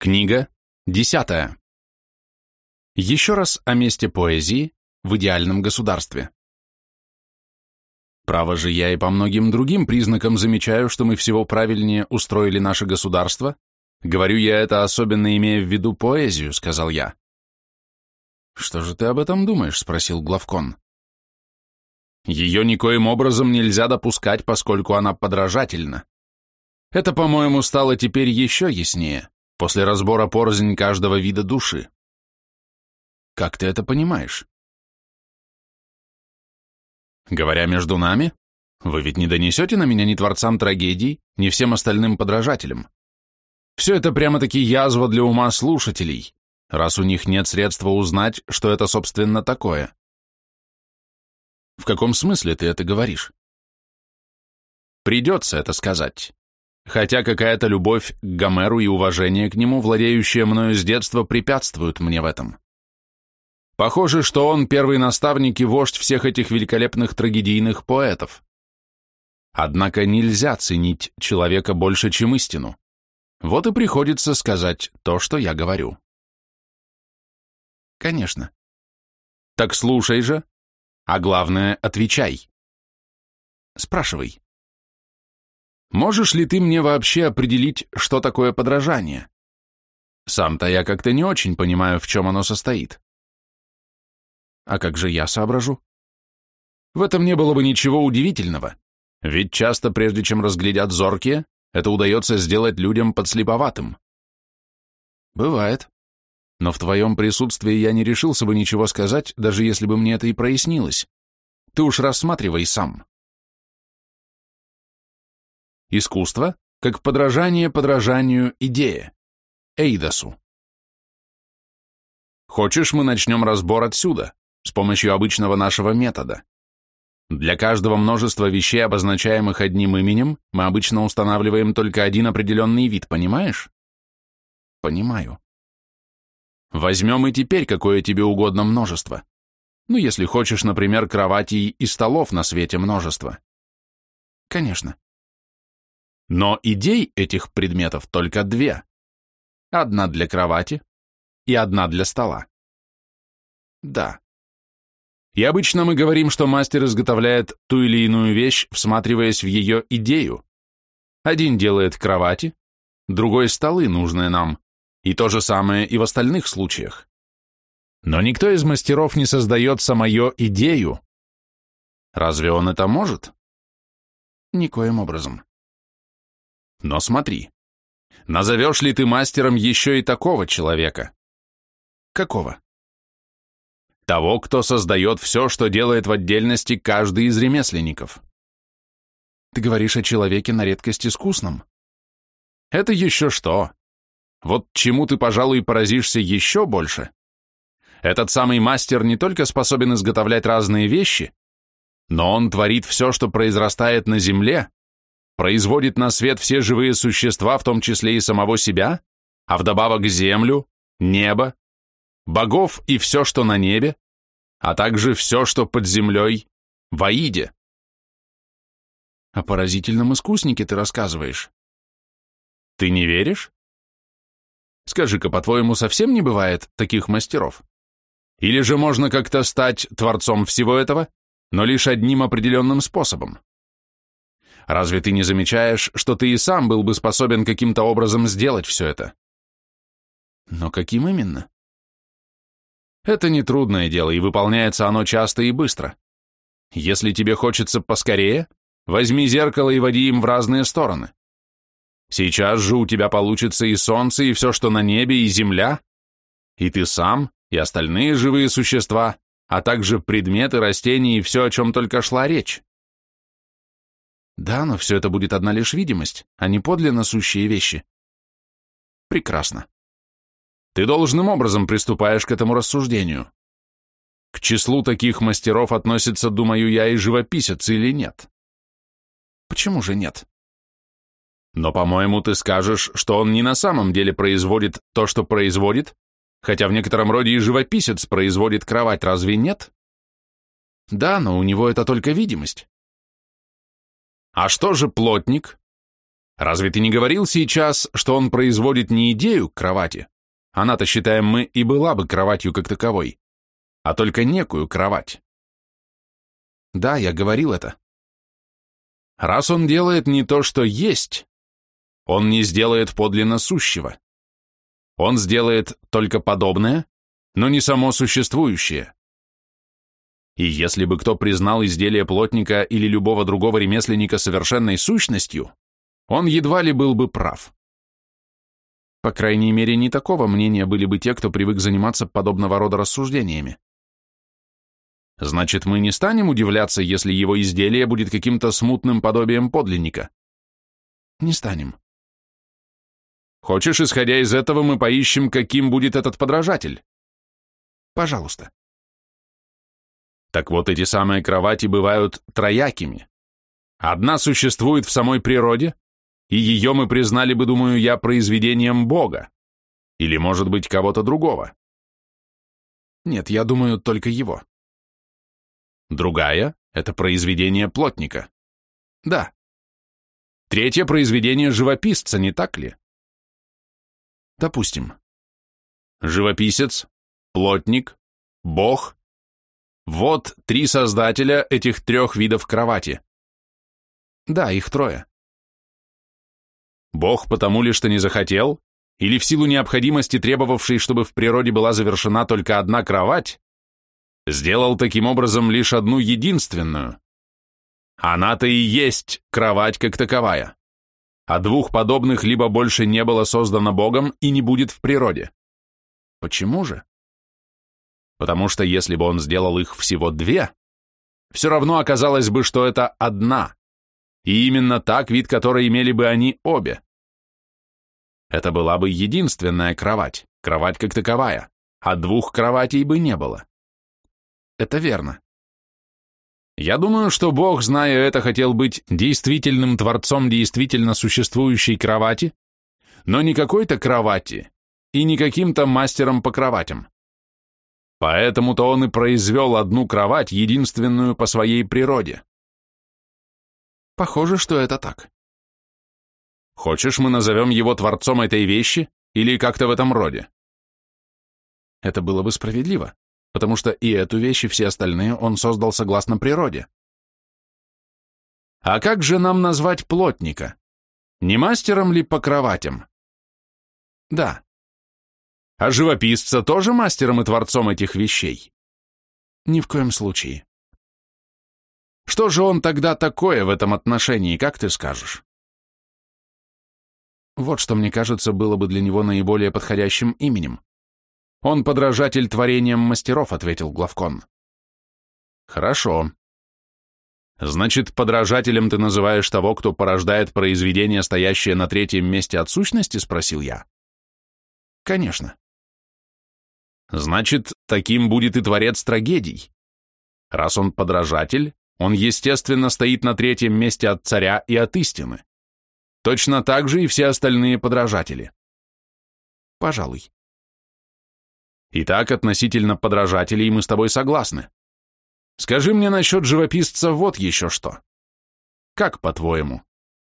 Книга десятая. Еще раз о месте поэзии в идеальном государстве. Право же я и по многим другим признакам замечаю, что мы всего правильнее устроили наше государство. Говорю я это особенно имея в виду поэзию, сказал я. Что же ты об этом думаешь? спросил Главкон. Ее никоим образом нельзя допускать, поскольку она подражательна. Это, по-моему, стало теперь еще яснее после разбора порознь каждого вида души. Как ты это понимаешь? Говоря между нами, вы ведь не донесете на меня ни творцам трагедий, ни всем остальным подражателям. Все это прямо-таки язва для ума слушателей, раз у них нет средства узнать, что это, собственно, такое. В каком смысле ты это говоришь? Придется это сказать хотя какая-то любовь к Гомеру и уважение к нему, владеющие мною с детства, препятствуют мне в этом. Похоже, что он первый наставник и вождь всех этих великолепных трагедийных поэтов. Однако нельзя ценить человека больше, чем истину. Вот и приходится сказать то, что я говорю. Конечно. Так слушай же, а главное, отвечай. Спрашивай. Можешь ли ты мне вообще определить, что такое подражание? Сам-то я как-то не очень понимаю, в чем оно состоит. А как же я соображу? В этом не было бы ничего удивительного, ведь часто, прежде чем разглядят зоркие, это удается сделать людям подслеповатым. Бывает. Но в твоем присутствии я не решился бы ничего сказать, даже если бы мне это и прояснилось. Ты уж рассматривай сам. Искусство как подражание подражанию идее, эйдосу. Хочешь, мы начнем разбор отсюда, с помощью обычного нашего метода. Для каждого множества вещей, обозначаемых одним именем, мы обычно устанавливаем только один определенный вид, понимаешь? Понимаю. Возьмем и теперь какое тебе угодно множество. Ну, если хочешь, например, кроватей и столов на свете множество. Конечно. Но идей этих предметов только две. Одна для кровати и одна для стола. Да. И обычно мы говорим, что мастер изготовляет ту или иную вещь, всматриваясь в ее идею. Один делает кровати, другой столы, нужные нам, и то же самое и в остальных случаях. Но никто из мастеров не создает самую идею. Разве он это может? Никоим образом. Но смотри, назовешь ли ты мастером еще и такого человека? Какого? Того, кто создает все, что делает в отдельности каждый из ремесленников. Ты говоришь о человеке на редкость искусном. Это еще что? Вот чему ты, пожалуй, поразишься еще больше. Этот самый мастер не только способен изготовлять разные вещи, но он творит все, что произрастает на земле, производит на свет все живые существа, в том числе и самого себя, а вдобавок землю, небо, богов и все, что на небе, а также все, что под землей, в Аиде. О поразительном искуснике ты рассказываешь. Ты не веришь? Скажи-ка, по-твоему, совсем не бывает таких мастеров? Или же можно как-то стать творцом всего этого, но лишь одним определенным способом? Разве ты не замечаешь, что ты и сам был бы способен каким-то образом сделать все это? Но каким именно? Это нетрудное дело, и выполняется оно часто и быстро. Если тебе хочется поскорее, возьми зеркало и води им в разные стороны. Сейчас же у тебя получится и солнце, и все, что на небе, и земля, и ты сам, и остальные живые существа, а также предметы, растения и все, о чем только шла речь. Да, но все это будет одна лишь видимость, а не подлинно сущие вещи. Прекрасно. Ты должным образом приступаешь к этому рассуждению. К числу таких мастеров относится, думаю я, и живописец или нет? Почему же нет? Но, по-моему, ты скажешь, что он не на самом деле производит то, что производит, хотя в некотором роде и живописец производит кровать, разве нет? Да, но у него это только видимость. А что же плотник? Разве ты не говорил сейчас, что он производит не идею к кровати? Она-то, считаем мы, и была бы кроватью как таковой, а только некую кровать. Да, я говорил это. Раз он делает не то, что есть, он не сделает подлинно сущего. Он сделает только подобное, но не само существующее. И если бы кто признал изделие плотника или любого другого ремесленника совершенной сущностью, он едва ли был бы прав. По крайней мере, не такого мнения были бы те, кто привык заниматься подобного рода рассуждениями. Значит, мы не станем удивляться, если его изделие будет каким-то смутным подобием подлинника? Не станем. Хочешь, исходя из этого, мы поищем, каким будет этот подражатель? Пожалуйста. Так вот, эти самые кровати бывают троякими. Одна существует в самой природе, и ее мы признали бы, думаю я, произведением Бога. Или, может быть, кого-то другого. Нет, я думаю, только его. Другая — это произведение плотника. Да. Третье — произведение живописца, не так ли? Допустим. Живописец, плотник, бог вот три создателя этих трех видов кровати. Да, их трое. Бог потому ли, что не захотел, или в силу необходимости, требовавшей, чтобы в природе была завершена только одна кровать, сделал таким образом лишь одну единственную. Она-то и есть кровать как таковая. А двух подобных либо больше не было создано Богом и не будет в природе. Почему же? Потому что если бы он сделал их всего две, все равно оказалось бы, что это одна, и именно так вид которой имели бы они обе. Это была бы единственная кровать, кровать как таковая, а двух кроватей бы не было. Это верно. Я думаю, что Бог, зная это, хотел быть действительным творцом действительно существующей кровати, но не какой-то кровати и не каким-то мастером по кроватям. Поэтому-то он и произвел одну кровать, единственную по своей природе. Похоже, что это так. Хочешь, мы назовем его творцом этой вещи или как-то в этом роде? Это было бы справедливо, потому что и эту вещь, и все остальные он создал согласно природе. А как же нам назвать плотника? Не мастером ли по кроватям? Да, а живописца тоже мастером и творцом этих вещей? Ни в коем случае. Что же он тогда такое в этом отношении, как ты скажешь? Вот что, мне кажется, было бы для него наиболее подходящим именем. Он подражатель творениям мастеров, ответил Главкон. Хорошо. Значит, подражателем ты называешь того, кто порождает произведение, стоящее на третьем месте от сущности, спросил я. Конечно. Значит, таким будет и творец трагедий. Раз он подражатель, он, естественно, стоит на третьем месте от царя и от истины. Точно так же и все остальные подражатели. Пожалуй. Итак, относительно подражателей мы с тобой согласны. Скажи мне насчет живописца вот еще что. Как, по-твоему,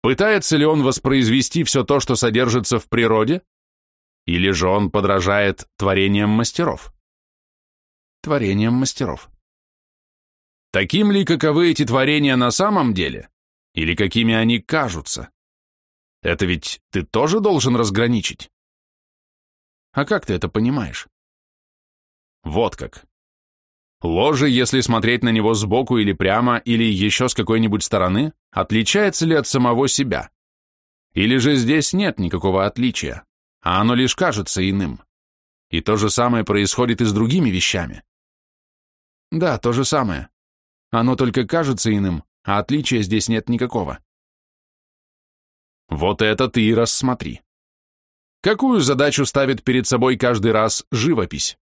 пытается ли он воспроизвести все то, что содержится в природе, или же он подражает творениям мастеров? Творениям мастеров. Таким ли, каковы эти творения на самом деле? Или какими они кажутся? Это ведь ты тоже должен разграничить. А как ты это понимаешь? Вот как. Ложе, если смотреть на него сбоку или прямо, или еще с какой-нибудь стороны, отличается ли от самого себя? Или же здесь нет никакого отличия? А оно лишь кажется иным. И то же самое происходит и с другими вещами. Да, то же самое. Оно только кажется иным, а отличия здесь нет никакого. Вот это ты и рассмотри. Какую задачу ставит перед собой каждый раз живопись?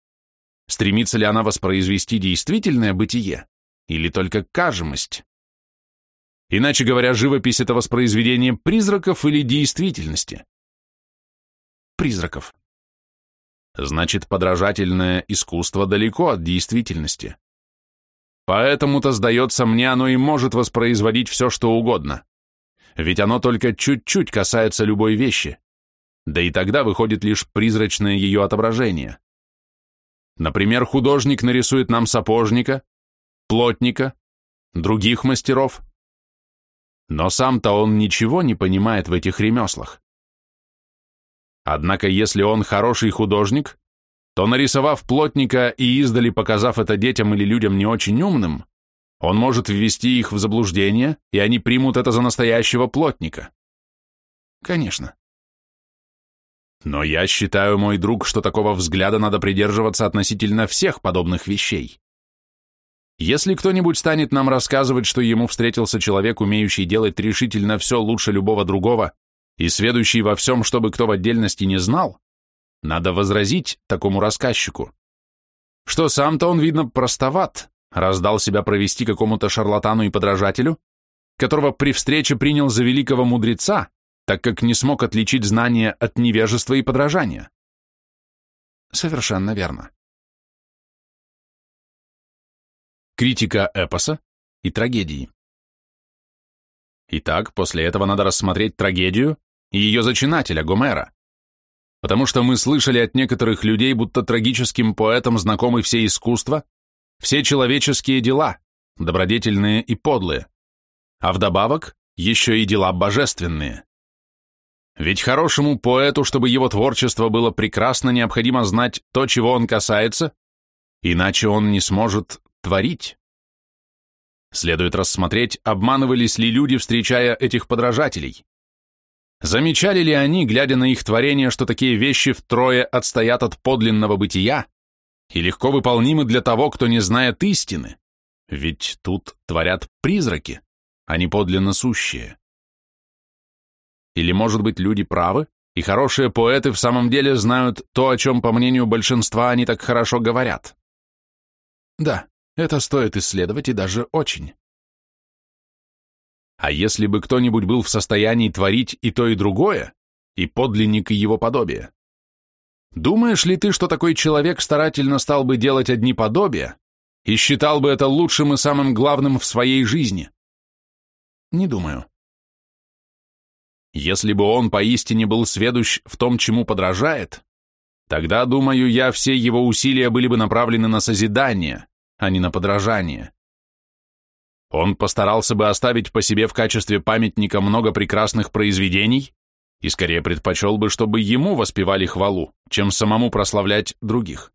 Стремится ли она воспроизвести действительное бытие или только кажемость? Иначе говоря, живопись — это воспроизведение призраков или действительности призраков. Значит, подражательное искусство далеко от действительности. Поэтому-то, сдается мне, оно и может воспроизводить все, что угодно. ведь оно только чуть-чуть касается любой вещи, да и тогда выходит лишь призрачное ее отображение. Например, художник нарисует нам сапожника, плотника, других мастеров, но сам-то он ничего не понимает в этих ремеслах. Однако если он хороший художник, то нарисовав плотника и издали показав это детям или людям не очень умным, он может ввести их в заблуждение, и они примут это за настоящего плотника. Конечно. Но я считаю, мой друг, что такого взгляда надо придерживаться относительно всех подобных вещей. Если кто-нибудь станет нам рассказывать, что ему встретился человек, умеющий делать решительно все лучше любого другого и сведущий во всем, чтобы кто в отдельности не знал, надо возразить такому рассказчику, что сам-то он, видно, простоват, раздал себя провести какому-то шарлатану и подражателю, которого при встрече принял за великого мудреца, так как не смог отличить знания от невежества и подражания. Совершенно верно. Критика эпоса и трагедии. Итак, после этого надо рассмотреть трагедию и ее зачинателя, Гомера. Потому что мы слышали от некоторых людей, будто трагическим поэтам знакомы все искусства, все человеческие дела, добродетельные и подлые, а вдобавок еще и дела божественные. Ведь хорошему поэту, чтобы его творчество было прекрасно, необходимо знать то, чего он касается, иначе он не сможет творить. Следует рассмотреть, обманывались ли люди, встречая этих подражателей. Замечали ли они, глядя на их творение, что такие вещи втрое отстоят от подлинного бытия, и легко выполнимы для того, кто не знает истины, ведь тут творят призраки, а не подлинно сущие. Или, может быть, люди правы, и хорошие поэты в самом деле знают то, о чем, по мнению большинства, они так хорошо говорят? Да, это стоит исследовать и даже очень. А если бы кто-нибудь был в состоянии творить и то, и другое, и подлинник, и его подобие? Думаешь ли ты, что такой человек старательно стал бы делать одни подобия и считал бы это лучшим и самым главным в своей жизни? Не думаю. Если бы он поистине был сведущ в том, чему подражает, тогда, думаю я, все его усилия были бы направлены на созидание, а не на подражание. Он постарался бы оставить по себе в качестве памятника много прекрасных произведений, и скорее предпочел бы, чтобы ему воспевали хвалу, чем самому прославлять других.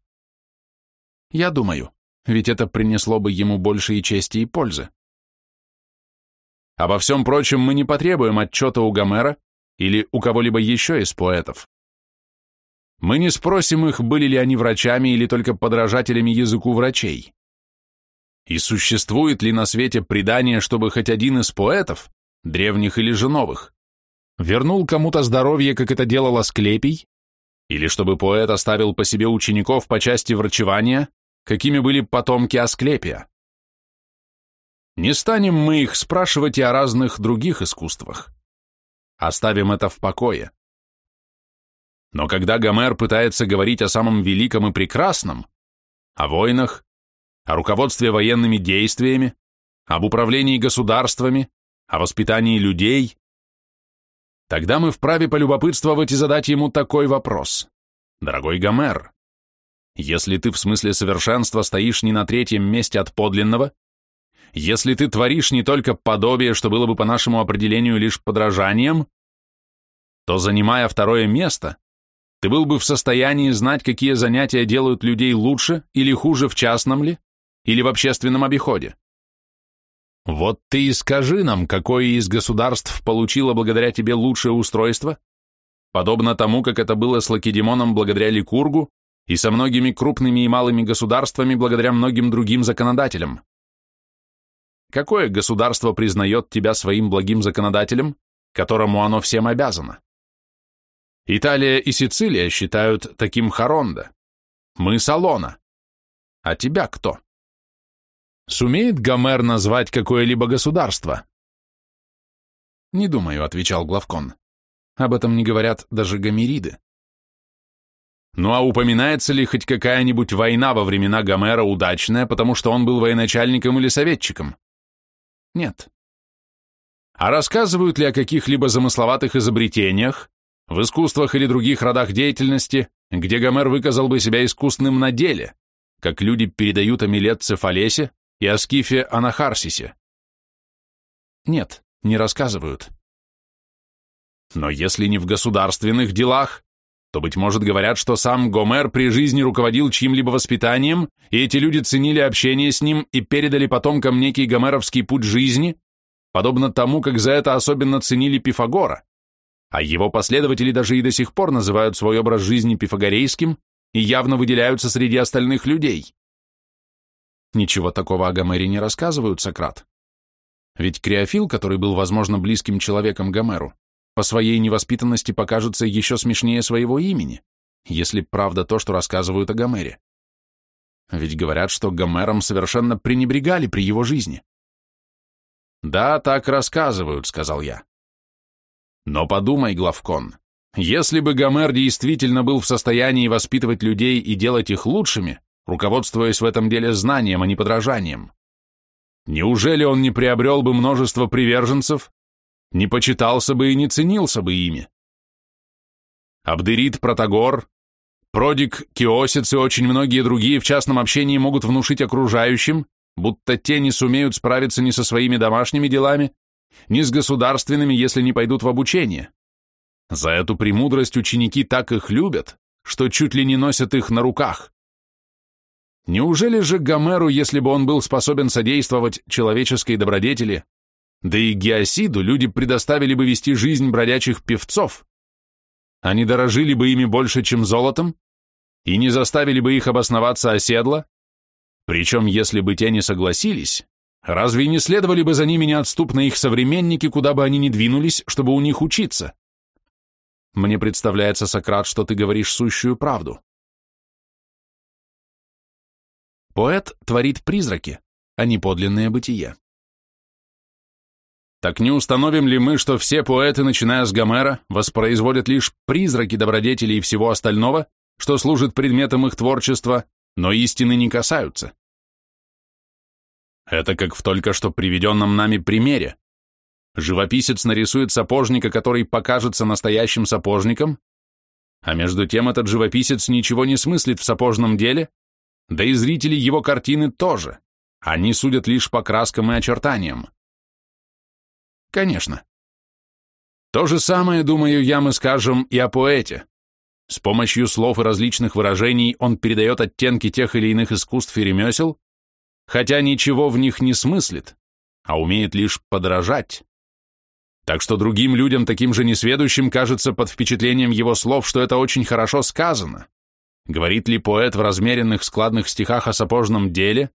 Я думаю, ведь это принесло бы ему больше и чести, и пользы. Обо всем прочем мы не потребуем отчета у Гомера или у кого-либо еще из поэтов. Мы не спросим их, были ли они врачами или только подражателями языку врачей. И существует ли на свете предание, чтобы хоть один из поэтов, древних или же новых, вернул кому-то здоровье, как это делал Асклепий, или чтобы поэт оставил по себе учеников по части врачевания, какими были потомки Асклепия. Не станем мы их спрашивать и о разных других искусствах. Оставим это в покое. Но когда Гомер пытается говорить о самом великом и прекрасном, о войнах, о руководстве военными действиями, об управлении государствами, о воспитании людей, Тогда мы вправе полюбопытствовать и задать ему такой вопрос. Дорогой Гомер, если ты в смысле совершенства стоишь не на третьем месте от подлинного, если ты творишь не только подобие, что было бы по нашему определению лишь подражанием, то, занимая второе место, ты был бы в состоянии знать, какие занятия делают людей лучше или хуже в частном ли, или в общественном обиходе. Вот ты и скажи нам, какое из государств получило благодаря тебе лучшее устройство, подобно тому, как это было с Лакедемоном благодаря Ликургу и со многими крупными и малыми государствами благодаря многим другим законодателям. Какое государство признает тебя своим благим законодателем, которому оно всем обязано? Италия и Сицилия считают таким Харонда. Мы Салона. А тебя кто? Сумеет Гомер назвать какое-либо государство? Не думаю, отвечал Главкон. Об этом не говорят даже гомериды. Ну а упоминается ли хоть какая-нибудь война во времена Гомера удачная, потому что он был военачальником или советчиком? Нет. А рассказывают ли о каких-либо замысловатых изобретениях, в искусствах или других родах деятельности, где Гомер выказал бы себя искусным на деле, как люди передают о Милетце Фалесе и о Скифе Анахарсисе? Нет, не рассказывают. Но если не в государственных делах, то, быть может, говорят, что сам Гомер при жизни руководил чьим-либо воспитанием, и эти люди ценили общение с ним и передали потомкам некий гомеровский путь жизни, подобно тому, как за это особенно ценили Пифагора, а его последователи даже и до сих пор называют свой образ жизни пифагорейским и явно выделяются среди остальных людей. Ничего такого о Гомере не рассказывают, Сократ. Ведь Криофил, который был, возможно, близким человеком Гомеру, по своей невоспитанности покажется еще смешнее своего имени, если правда то, что рассказывают о Гомере. Ведь говорят, что Гомером совершенно пренебрегали при его жизни. «Да, так рассказывают», — сказал я. «Но подумай, Главкон, если бы Гомер действительно был в состоянии воспитывать людей и делать их лучшими, руководствуясь в этом деле знанием, а не подражанием, неужели он не приобрел бы множество приверженцев не почитался бы и не ценился бы ими. Абдерит Протагор, Продик Киосец и очень многие другие в частном общении могут внушить окружающим, будто те не сумеют справиться ни со своими домашними делами, ни с государственными, если не пойдут в обучение. За эту премудрость ученики так их любят, что чуть ли не носят их на руках. Неужели же Гомеру, если бы он был способен содействовать человеческой добродетели, да и Геосиду люди предоставили бы вести жизнь бродячих певцов. Они дорожили бы ими больше, чем золотом, и не заставили бы их обосноваться оседло, причем, если бы те не согласились, разве не следовали бы за ними неотступно их современники, куда бы они ни двинулись, чтобы у них учиться? Мне представляется, Сократ, что ты говоришь сущую правду. Поэт творит призраки, а не подлинное бытие. Так не установим ли мы, что все поэты, начиная с Гомера, воспроизводят лишь призраки добродетелей и всего остального, что служит предметом их творчества, но истины не касаются? Это как в только что приведенном нами примере. Живописец нарисует сапожника, который покажется настоящим сапожником, а между тем этот живописец ничего не смыслит в сапожном деле, да и зрители его картины тоже. Они судят лишь по краскам и очертаниям. Конечно. То же самое, думаю я, мы скажем и о поэте. С помощью слов и различных выражений он передает оттенки тех или иных искусств и ремесел, хотя ничего в них не смыслит, а умеет лишь подражать. Так что другим людям, таким же несведущим, кажется под впечатлением его слов, что это очень хорошо сказано. Говорит ли поэт в размеренных складных стихах о сапожном деле,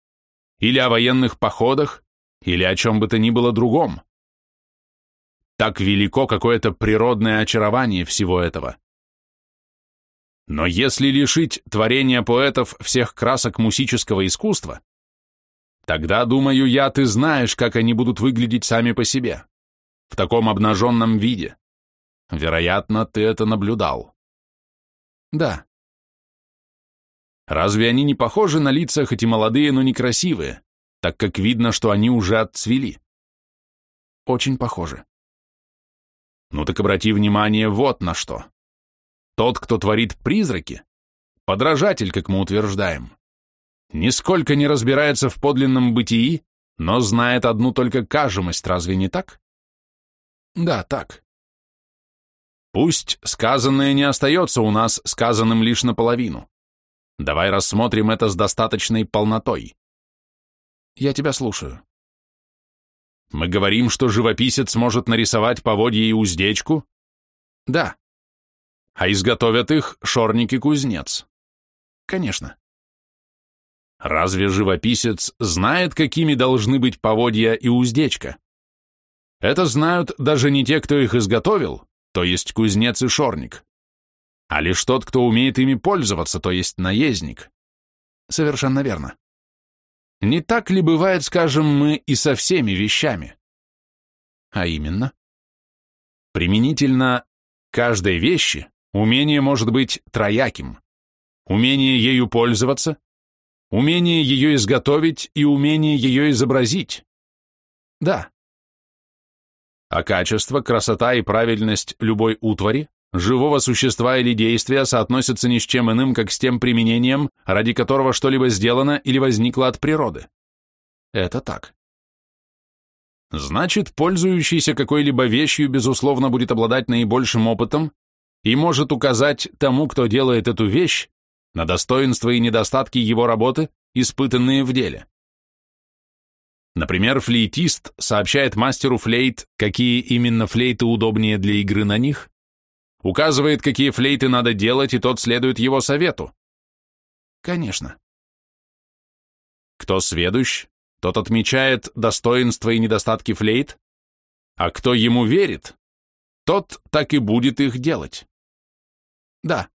или о военных походах, или о чем бы то ни было другом? Так велико какое-то природное очарование всего этого. Но если лишить творения поэтов всех красок мусического искусства, тогда, думаю я, ты знаешь, как они будут выглядеть сами по себе, в таком обнаженном виде. Вероятно, ты это наблюдал. Да. Разве они не похожи на лица, хоть и молодые, но некрасивые, так как видно, что они уже отцвели? Очень похожи. Ну так обрати внимание вот на что. Тот, кто творит призраки, подражатель, как мы утверждаем, нисколько не разбирается в подлинном бытии, но знает одну только кажемость, разве не так? Да, так. Пусть сказанное не остается у нас сказанным лишь наполовину. Давай рассмотрим это с достаточной полнотой. Я тебя слушаю. Мы говорим, что живописец может нарисовать поводье и уздечку? Да. А изготовят их шорник и кузнец? Конечно. Разве живописец знает, какими должны быть поводья и уздечка? Это знают даже не те, кто их изготовил, то есть кузнец и шорник, а лишь тот, кто умеет ими пользоваться, то есть наездник. Совершенно верно. Не так ли бывает, скажем мы, и со всеми вещами? А именно? Применительно каждой вещи умение может быть трояким. Умение ею пользоваться, умение ее изготовить и умение ее изобразить. Да. а качество, красота и правильность любой утвари, живого существа или действия соотносятся ни с чем иным, как с тем применением, ради которого что-либо сделано или возникло от природы. Это так. Значит, пользующийся какой-либо вещью, безусловно, будет обладать наибольшим опытом и может указать тому, кто делает эту вещь, на достоинства и недостатки его работы, испытанные в деле. Например, флейтист сообщает мастеру флейт, какие именно флейты удобнее для игры на них, указывает, какие флейты надо делать, и тот следует его совету. Конечно. Кто сведущ, тот отмечает достоинства и недостатки флейт, а кто ему верит, тот так и будет их делать. Да.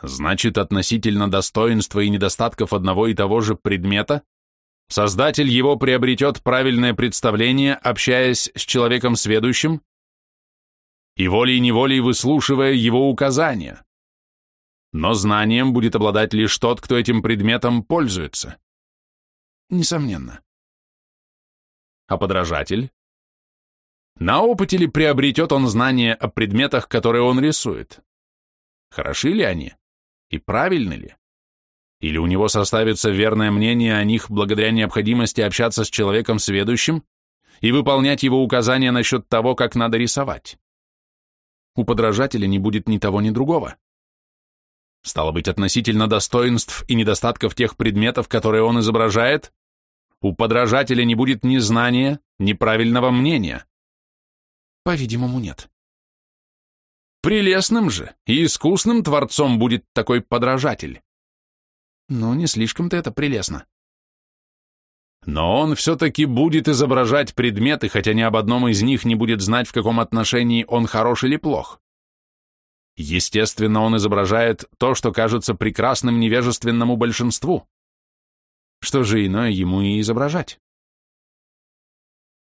Значит, относительно достоинства и недостатков одного и того же предмета, создатель его приобретет правильное представление, общаясь с человеком сведущим и волей-неволей выслушивая его указания. Но знанием будет обладать лишь тот, кто этим предметом пользуется. Несомненно. А подражатель? На опыте ли приобретет он знания о предметах, которые он рисует? Хороши ли они? И правильны ли? Или у него составится верное мнение о них благодаря необходимости общаться с человеком сведущим и выполнять его указания насчет того, как надо рисовать? У подражателя не будет ни того, ни другого. Стало быть, относительно достоинств и недостатков тех предметов, которые он изображает, у подражателя не будет ни знания, ни правильного мнения. По-видимому, нет. Прелестным же и искусным творцом будет такой подражатель. Ну, не слишком-то это прелестно. Но он все-таки будет изображать предметы, хотя ни об одном из них не будет знать, в каком отношении он хорош или плох. Естественно, он изображает то, что кажется прекрасным невежественному большинству. Что же иное ему и изображать?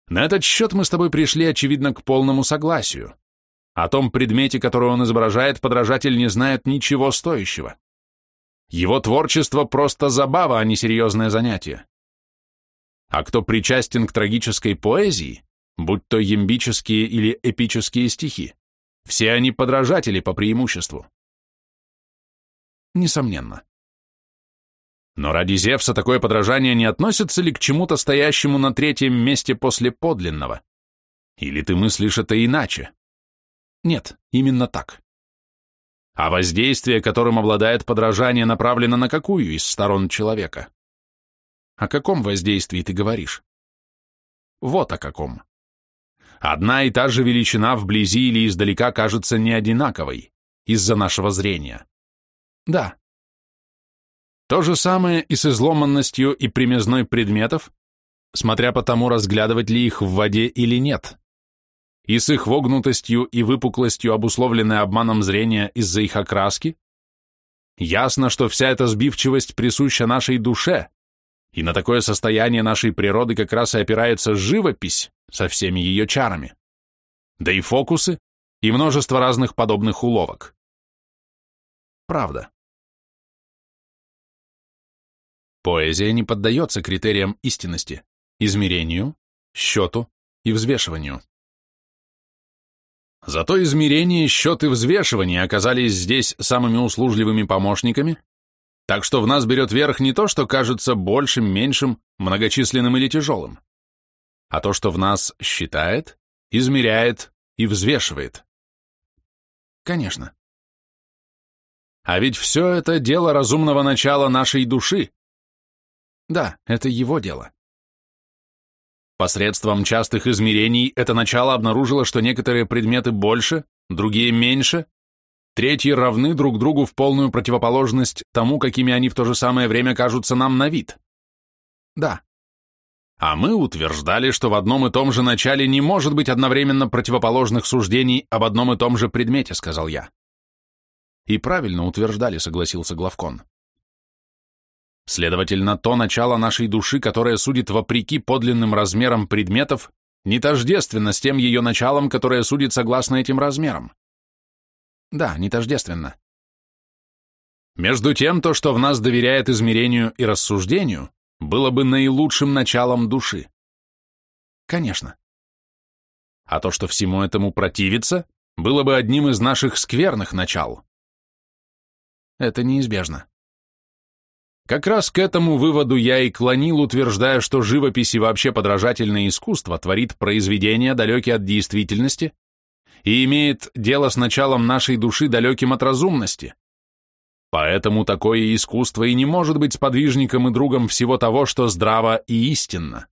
На этот счет мы с тобой пришли, очевидно, к полному согласию. О том предмете, который он изображает, подражатель не знает ничего стоящего. Его творчество просто забава, а не серьезное занятие. А кто причастен к трагической поэзии, будь то ямбические или эпические стихи, все они подражатели по преимуществу. Несомненно. Но ради Зевса такое подражание не относится ли к чему-то стоящему на третьем месте после подлинного? Или ты мыслишь это иначе? Нет, именно так. А воздействие, которым обладает подражание, направлено на какую из сторон человека? О каком воздействии ты говоришь? Вот о каком. Одна и та же величина вблизи или издалека кажется не одинаковой из-за нашего зрения. Да, то же самое и с изломанностью и примезной предметов, смотря по тому, разглядывать ли их в воде или нет, и с их вогнутостью и выпуклостью, обусловленной обманом зрения из-за их окраски, ясно, что вся эта сбивчивость присуща нашей душе, и на такое состояние нашей природы как раз и опирается живопись со всеми ее чарами, да и фокусы, и множество разных подобных уловок. Правда. Поэзия не поддается критериям истинности, измерению, счету и взвешиванию. Зато измерение, счет и взвешивание оказались здесь самыми услужливыми помощниками, так что в нас берет верх не то, что кажется большим, меньшим, многочисленным или тяжелым, а то, что в нас считает, измеряет и взвешивает. Конечно. А ведь все это дело разумного начала нашей души, да, это его дело. Посредством частых измерений это начало обнаружило, что некоторые предметы больше, другие меньше, третьи равны друг другу в полную противоположность тому, какими они в то же самое время кажутся нам на вид. Да. А мы утверждали, что в одном и том же начале не может быть одновременно противоположных суждений об одном и том же предмете, сказал я. И правильно утверждали, согласился Главкон. Следовательно, то начало нашей души, которое судит вопреки подлинным размерам предметов, не тождественно с тем ее началом, которое судит согласно этим размерам. Да, не тождественно. Между тем, то, что в нас доверяет измерению и рассуждению, было бы наилучшим началом души. Конечно. а то, что всему этому противится, было бы одним из наших скверных начал. Это неизбежно. Как раз к этому выводу я и клонил, утверждая, что живопись и вообще подражательное искусство творит произведения, далекие от действительности, и имеет дело с началом нашей души, далеким от разумности. Поэтому такое искусство и не может быть сподвижником и другом всего того, что здраво и истинно.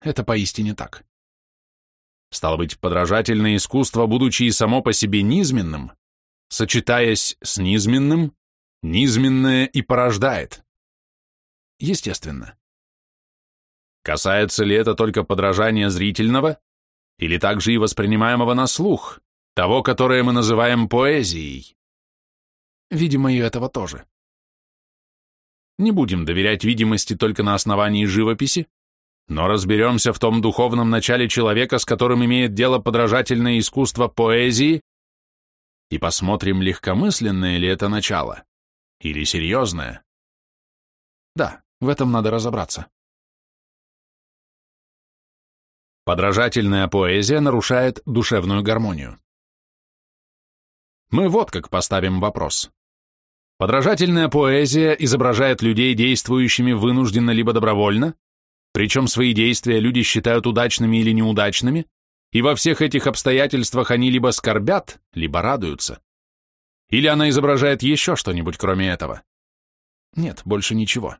Это поистине так. Стало быть, подражательное искусство, будучи и само по себе низменным, сочетаясь с низменным, низменное и порождает. Естественно. Касается ли это только подражания зрительного, или также и воспринимаемого на слух, того, которое мы называем поэзией? Видимо, и этого тоже. Не будем доверять видимости только на основании живописи, но разберемся в том духовном начале человека, с которым имеет дело подражательное искусство поэзии, и посмотрим, легкомысленное ли это начало. Или серьезное? Да, в этом надо разобраться. Подражательная поэзия нарушает душевную гармонию. Мы вот как поставим вопрос. Подражательная поэзия изображает людей действующими вынужденно либо добровольно, причем свои действия люди считают удачными или неудачными, и во всех этих обстоятельствах они либо скорбят, либо радуются. Или она изображает еще что-нибудь, кроме этого? Нет, больше ничего.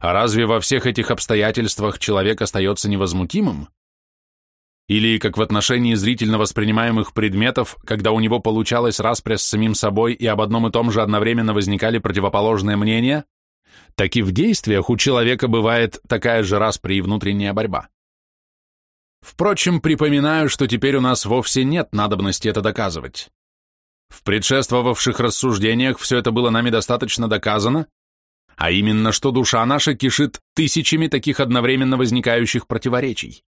А разве во всех этих обстоятельствах человек остается невозмутимым? Или, как в отношении зрительно воспринимаемых предметов, когда у него получалось распря с самим собой и об одном и том же одновременно возникали противоположные мнения, так и в действиях у человека бывает такая же распря и внутренняя борьба. Впрочем, припоминаю, что теперь у нас вовсе нет надобности это доказывать. В предшествовавших рассуждениях все это было нами достаточно доказано, а именно, что душа наша кишит тысячами таких одновременно возникающих противоречий.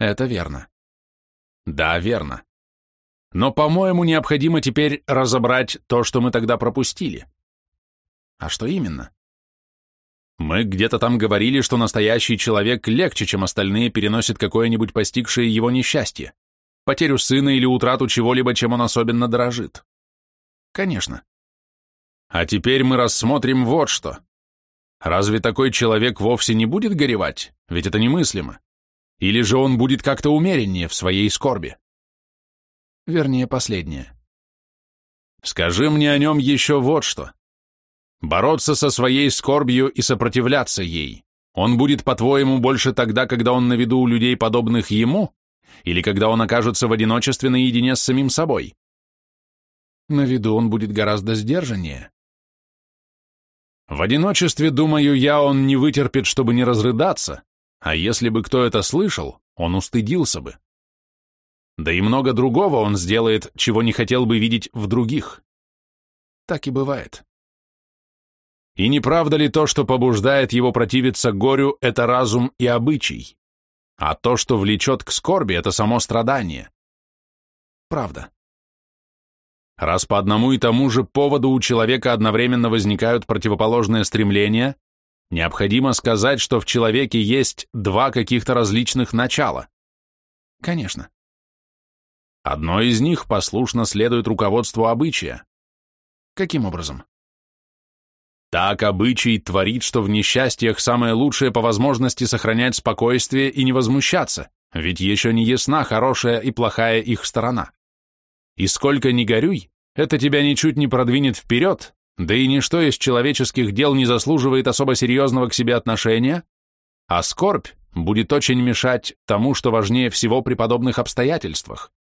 Это верно. Да, верно. Но, по-моему, необходимо теперь разобрать то, что мы тогда пропустили. А что именно? Мы где-то там говорили, что настоящий человек легче, чем остальные, переносит какое-нибудь постигшее его несчастье потерю сына или утрату чего-либо, чем он особенно дорожит. Конечно. А теперь мы рассмотрим вот что. Разве такой человек вовсе не будет горевать? Ведь это немыслимо. Или же он будет как-то умереннее в своей скорби? Вернее, последнее. Скажи мне о нем еще вот что. Бороться со своей скорбью и сопротивляться ей. Он будет, по-твоему, больше тогда, когда он на виду у людей, подобных ему, или когда он окажется в одиночестве наедине с самим собой. На виду он будет гораздо сдержаннее. В одиночестве, думаю я, он не вытерпит, чтобы не разрыдаться, а если бы кто это слышал, он устыдился бы. Да и много другого он сделает, чего не хотел бы видеть в других. Так и бывает. И не правда ли то, что побуждает его противиться горю, это разум и обычай? А то, что влечет к скорби, это само страдание. Правда. Раз по одному и тому же поводу у человека одновременно возникают противоположные стремления, необходимо сказать, что в человеке есть два каких-то различных начала. Конечно. Одно из них послушно следует руководству обычая. Каким образом? Так обычай творит, что в несчастьях самое лучшее по возможности сохранять спокойствие и не возмущаться, ведь еще не ясна хорошая и плохая их сторона. И сколько ни горюй, это тебя ничуть не продвинет вперед, да и ничто из человеческих дел не заслуживает особо серьезного к себе отношения, а скорбь будет очень мешать тому, что важнее всего при подобных обстоятельствах.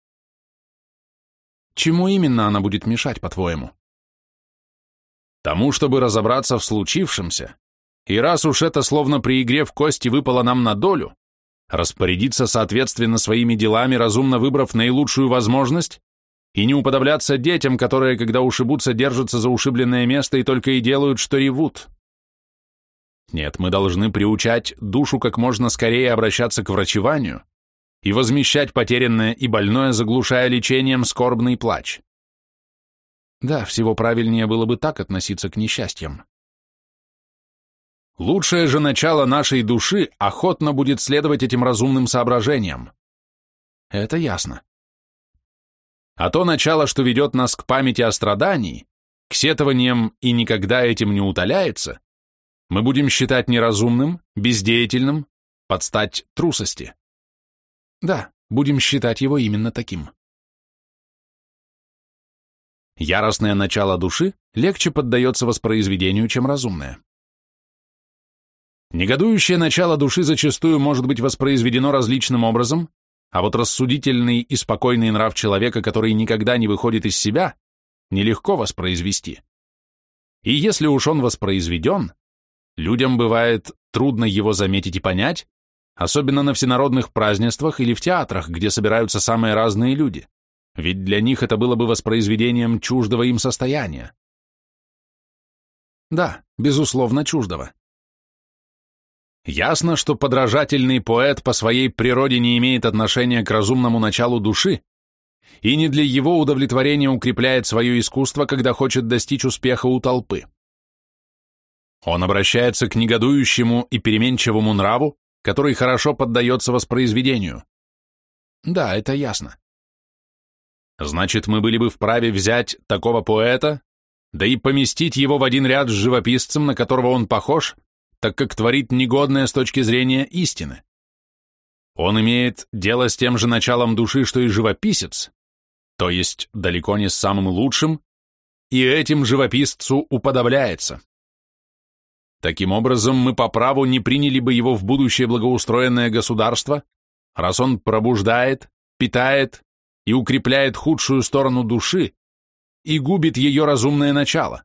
Чему именно она будет мешать, по-твоему? Тому, чтобы разобраться в случившемся, и раз уж это словно при игре в кости выпало нам на долю, распорядиться соответственно своими делами, разумно выбрав наилучшую возможность, и не уподобляться детям, которые, когда ушибутся, держатся за ушибленное место и только и делают, что ревут. Нет, мы должны приучать душу как можно скорее обращаться к врачеванию и возмещать потерянное и больное, заглушая лечением скорбный плач. Да, всего правильнее было бы так относиться к несчастьям. Лучшее же начало нашей души охотно будет следовать этим разумным соображениям. Это ясно. А то начало, что ведет нас к памяти о страдании, к сетованиям и никогда этим не утоляется, мы будем считать неразумным, бездеятельным, подстать трусости. Да, будем считать его именно таким. Яростное начало души легче поддается воспроизведению, чем разумное. Негодующее начало души зачастую может быть воспроизведено различным образом, а вот рассудительный и спокойный нрав человека, который никогда не выходит из себя, нелегко воспроизвести. И если уж он воспроизведен, людям бывает трудно его заметить и понять, особенно на всенародных празднествах или в театрах, где собираются самые разные люди, ведь для них это было бы воспроизведением чуждого им состояния. Да, безусловно, чуждого. Ясно, что подражательный поэт по своей природе не имеет отношения к разумному началу души и не для его удовлетворения укрепляет свое искусство, когда хочет достичь успеха у толпы. Он обращается к негодующему и переменчивому нраву, который хорошо поддается воспроизведению. Да, это ясно. Значит, мы были бы вправе взять такого поэта, да и поместить его в один ряд с живописцем, на которого он похож, так как творит негодное с точки зрения истины. Он имеет дело с тем же началом души, что и живописец, то есть далеко не с самым лучшим, и этим живописцу уподобляется. Таким образом, мы по праву не приняли бы его в будущее благоустроенное государство, раз он пробуждает, питает и укрепляет худшую сторону души и губит ее разумное начало.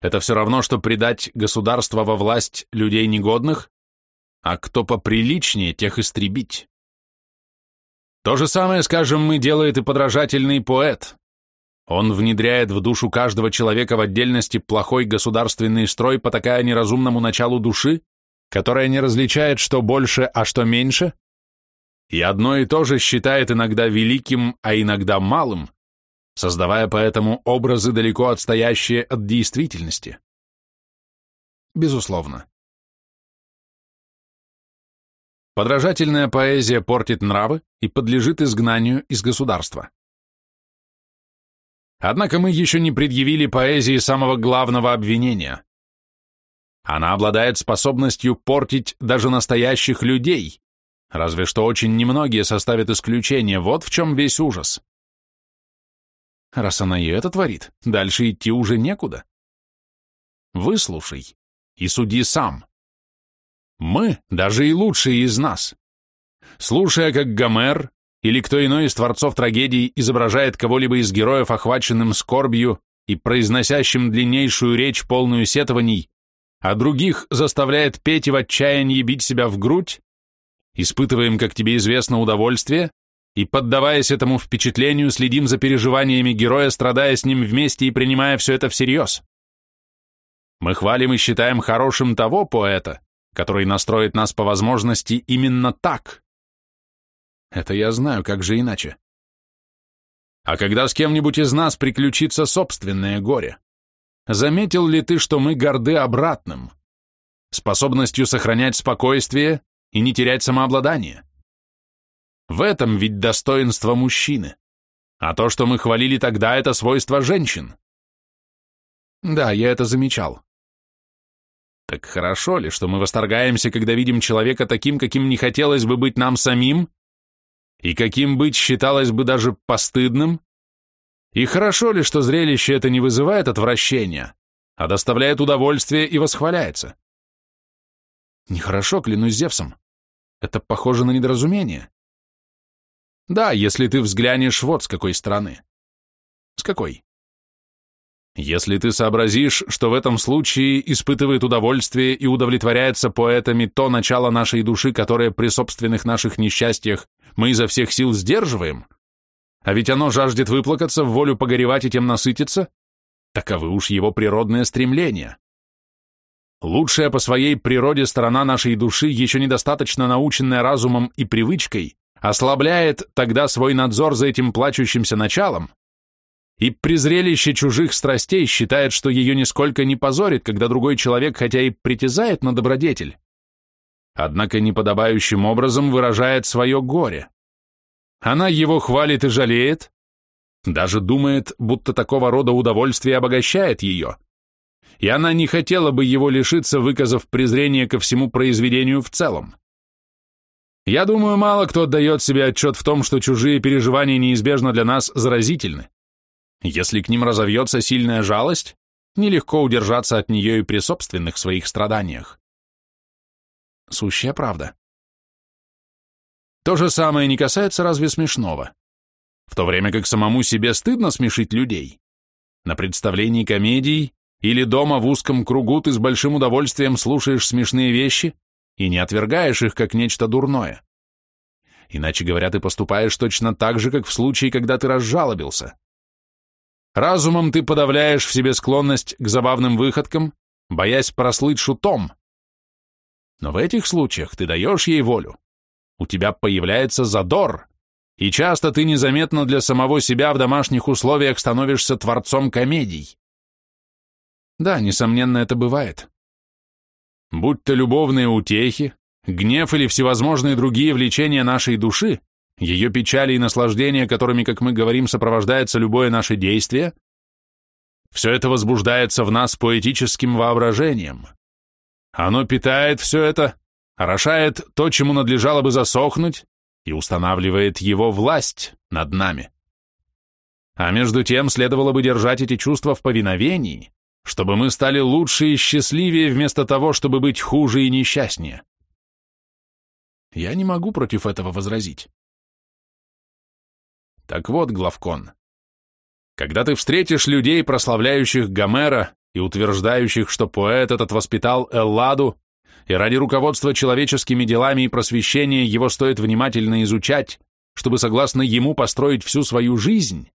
Это все равно, что предать государство во власть людей негодных, а кто поприличнее, тех истребить. То же самое, скажем мы, делает и подражательный поэт. Он внедряет в душу каждого человека в отдельности плохой государственный строй, потакая неразумному началу души, которая не различает, что больше, а что меньше, и одно и то же считает иногда великим, а иногда малым, создавая поэтому образы, далеко отстоящие от действительности. Безусловно. Подражательная поэзия портит нравы и подлежит изгнанию из государства. Однако мы еще не предъявили поэзии самого главного обвинения. Она обладает способностью портить даже настоящих людей, разве что очень немногие составят исключение, вот в чем весь ужас. Раз она и это творит, дальше идти уже некуда. Выслушай и суди сам. Мы, даже и лучшие из нас, слушая, как Гомер или кто иной из творцов трагедий изображает кого-либо из героев, охваченным скорбью и произносящим длиннейшую речь, полную сетований, а других заставляет петь и в отчаянии бить себя в грудь, испытываем, как тебе известно, удовольствие, и, поддаваясь этому впечатлению, следим за переживаниями героя, страдая с ним вместе и принимая все это всерьез. Мы хвалим и считаем хорошим того поэта, который настроит нас по возможности именно так. Это я знаю, как же иначе. А когда с кем-нибудь из нас приключится собственное горе, заметил ли ты, что мы горды обратным, способностью сохранять спокойствие и не терять самообладание? В этом ведь достоинство мужчины. А то, что мы хвалили тогда, это свойство женщин. Да, я это замечал. Так хорошо ли, что мы восторгаемся, когда видим человека таким, каким не хотелось бы быть нам самим, и каким быть считалось бы даже постыдным? И хорошо ли, что зрелище это не вызывает отвращения, а доставляет удовольствие и восхваляется? Нехорошо, клянусь Зевсом. Это похоже на недоразумение. Да, если ты взглянешь вот с какой стороны. С какой? Если ты сообразишь, что в этом случае испытывает удовольствие и удовлетворяется поэтами то начало нашей души, которое при собственных наших несчастьях мы изо всех сил сдерживаем, а ведь оно жаждет выплакаться, в волю погоревать и тем насытиться, таковы уж его природные стремления. Лучшая по своей природе сторона нашей души, еще недостаточно наученная разумом и привычкой, ослабляет тогда свой надзор за этим плачущимся началом и презрелище чужих страстей считает, что ее нисколько не позорит, когда другой человек хотя и притязает на добродетель, однако неподобающим образом выражает свое горе. Она его хвалит и жалеет, даже думает, будто такого рода удовольствие обогащает ее, и она не хотела бы его лишиться, выказав презрение ко всему произведению в целом. Я думаю, мало кто отдает себе отчет в том, что чужие переживания неизбежно для нас заразительны. Если к ним разовьется сильная жалость, нелегко удержаться от нее и при собственных своих страданиях. Сущая правда. То же самое не касается разве смешного. В то время как самому себе стыдно смешить людей. На представлении комедий или дома в узком кругу ты с большим удовольствием слушаешь смешные вещи и не отвергаешь их как нечто дурное. Иначе говоря, ты поступаешь точно так же, как в случае, когда ты разжалобился. Разумом ты подавляешь в себе склонность к забавным выходкам, боясь прослыть шутом. Но в этих случаях ты даешь ей волю. У тебя появляется задор, и часто ты незаметно для самого себя в домашних условиях становишься творцом комедий. Да, несомненно, это бывает. Будь то любовные утехи, гнев или всевозможные другие влечения нашей души, ее печали и наслаждения, которыми, как мы говорим, сопровождается любое наше действие, все это возбуждается в нас поэтическим воображением. Оно питает все это, орошает то, чему надлежало бы засохнуть, и устанавливает его власть над нами. А между тем следовало бы держать эти чувства в повиновении, чтобы мы стали лучше и счастливее вместо того, чтобы быть хуже и несчастнее. Я не могу против этого возразить. Так вот, Главкон, когда ты встретишь людей, прославляющих Гомера и утверждающих, что поэт этот воспитал Элладу, и ради руководства человеческими делами и просвещения его стоит внимательно изучать, чтобы согласно ему построить всю свою жизнь,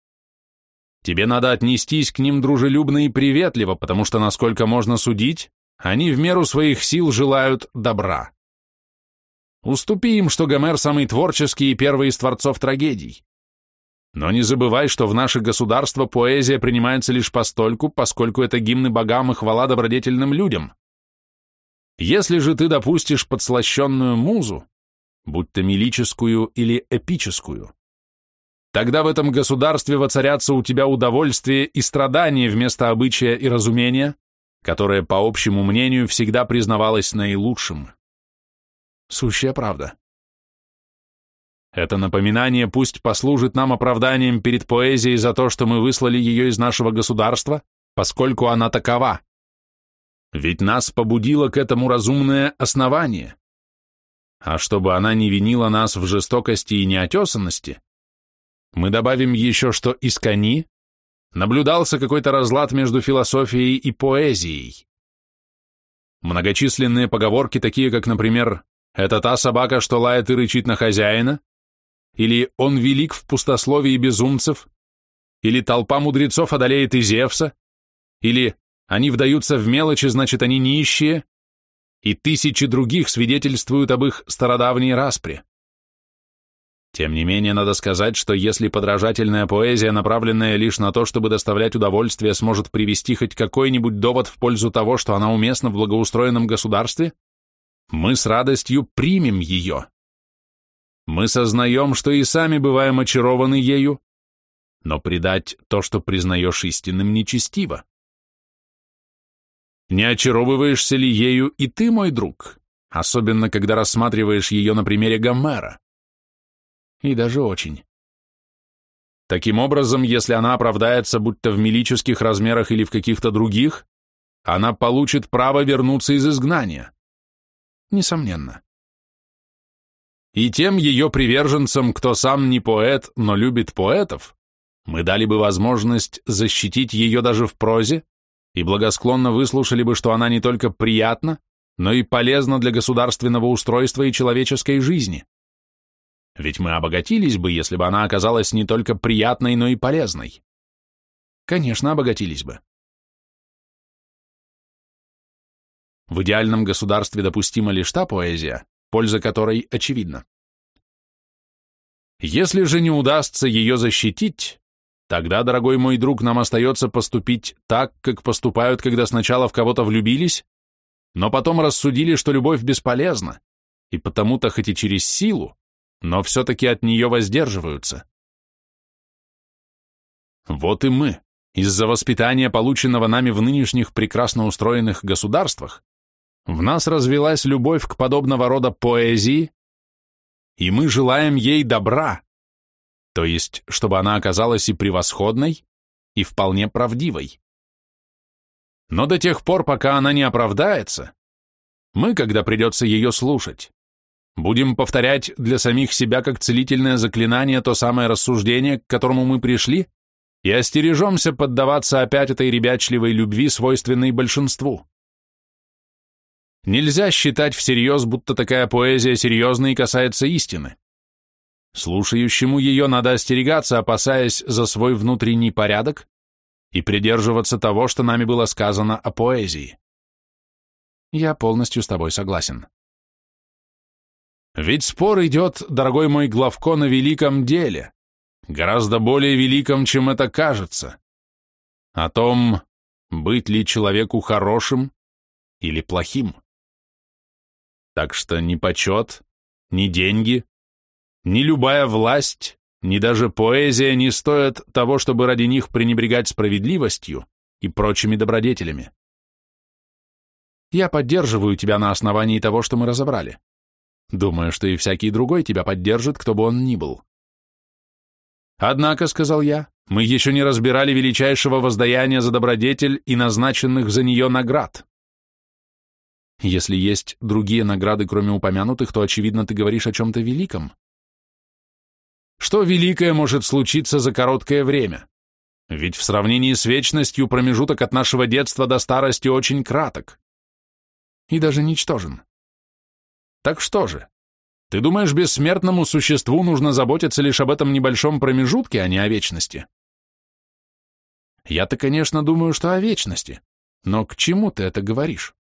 тебе надо отнестись к ним дружелюбно и приветливо, потому что, насколько можно судить, они в меру своих сил желают добра. Уступи им, что Гомер самый творческий и первый из творцов трагедий. Но не забывай, что в наше государство поэзия принимается лишь постольку, поскольку это гимны богам и хвала добродетельным людям. Если же ты допустишь подслащенную музу, будь то милическую или эпическую, тогда в этом государстве воцарятся у тебя удовольствие и страдания вместо обычая и разумения, которое, по общему мнению, всегда признавалось наилучшим. Сущая правда. Это напоминание пусть послужит нам оправданием перед поэзией за то, что мы выслали ее из нашего государства, поскольку она такова. Ведь нас побудило к этому разумное основание. А чтобы она не винила нас в жестокости и неотесанности, мы добавим еще, что из кони наблюдался какой-то разлад между философией и поэзией. Многочисленные поговорки, такие как, например, «это та собака, что лает и рычит на хозяина», или «Он велик в пустословии безумцев», или «Толпа мудрецов одолеет и Зевса», или «Они вдаются в мелочи, значит, они нищие», и тысячи других свидетельствуют об их стародавней распре. Тем не менее, надо сказать, что если подражательная поэзия, направленная лишь на то, чтобы доставлять удовольствие, сможет привести хоть какой-нибудь довод в пользу того, что она уместна в благоустроенном государстве, мы с радостью примем ее. Мы сознаем, что и сами бываем очарованы ею, но предать то, что признаешь истинным, нечестиво. Не очаровываешься ли ею и ты, мой друг, особенно когда рассматриваешь ее на примере Гомера? И даже очень. Таким образом, если она оправдается, будь то в милических размерах или в каких-то других, она получит право вернуться из изгнания. Несомненно и тем ее приверженцам, кто сам не поэт, но любит поэтов, мы дали бы возможность защитить ее даже в прозе и благосклонно выслушали бы, что она не только приятна, но и полезна для государственного устройства и человеческой жизни. Ведь мы обогатились бы, если бы она оказалась не только приятной, но и полезной. Конечно, обогатились бы. В идеальном государстве допустима лишь та поэзия, польза которой очевидна. Если же не удастся ее защитить, Тогда, дорогой мой друг, нам остается поступить так, как поступают, когда сначала в кого-то влюбились, но потом рассудили, что любовь бесполезна, и потому-то хоть и через силу, но все-таки от нее воздерживаются. Вот и мы, из-за воспитания, полученного нами в нынешних прекрасно устроенных государствах, в нас развелась любовь к подобного рода поэзии, и мы желаем ей добра, то есть, чтобы она оказалась и превосходной, и вполне правдивой. Но до тех пор, пока она не оправдается, мы, когда придется ее слушать, будем повторять для самих себя как целительное заклинание то самое рассуждение, к которому мы пришли, и остережемся поддаваться опять этой ребячливой любви, свойственной большинству. Нельзя считать всерьез, будто такая поэзия серьезна и касается истины. Слушающему ее надо остерегаться, опасаясь за свой внутренний порядок и придерживаться того, что нами было сказано о поэзии. Я полностью с тобой согласен. Ведь спор идет, дорогой мой Главко, на великом деле, гораздо более великом, чем это кажется, о том, быть ли человеку хорошим или плохим. Так что ни почет, ни деньги, ни любая власть, ни даже поэзия не стоят того, чтобы ради них пренебрегать справедливостью и прочими добродетелями. Я поддерживаю тебя на основании того, что мы разобрали. Думаю, что и всякий другой тебя поддержит, кто бы он ни был. Однако, — сказал я, — мы еще не разбирали величайшего воздаяния за добродетель и назначенных за нее наград. Если есть другие награды, кроме упомянутых, то, очевидно, ты говоришь о чем-то великом. Что великое может случиться за короткое время? Ведь в сравнении с вечностью промежуток от нашего детства до старости очень краток. И даже ничтожен. Так что же? Ты думаешь, бессмертному существу нужно заботиться лишь об этом небольшом промежутке, а не о вечности? Я-то, конечно, думаю, что о вечности. Но к чему ты это говоришь?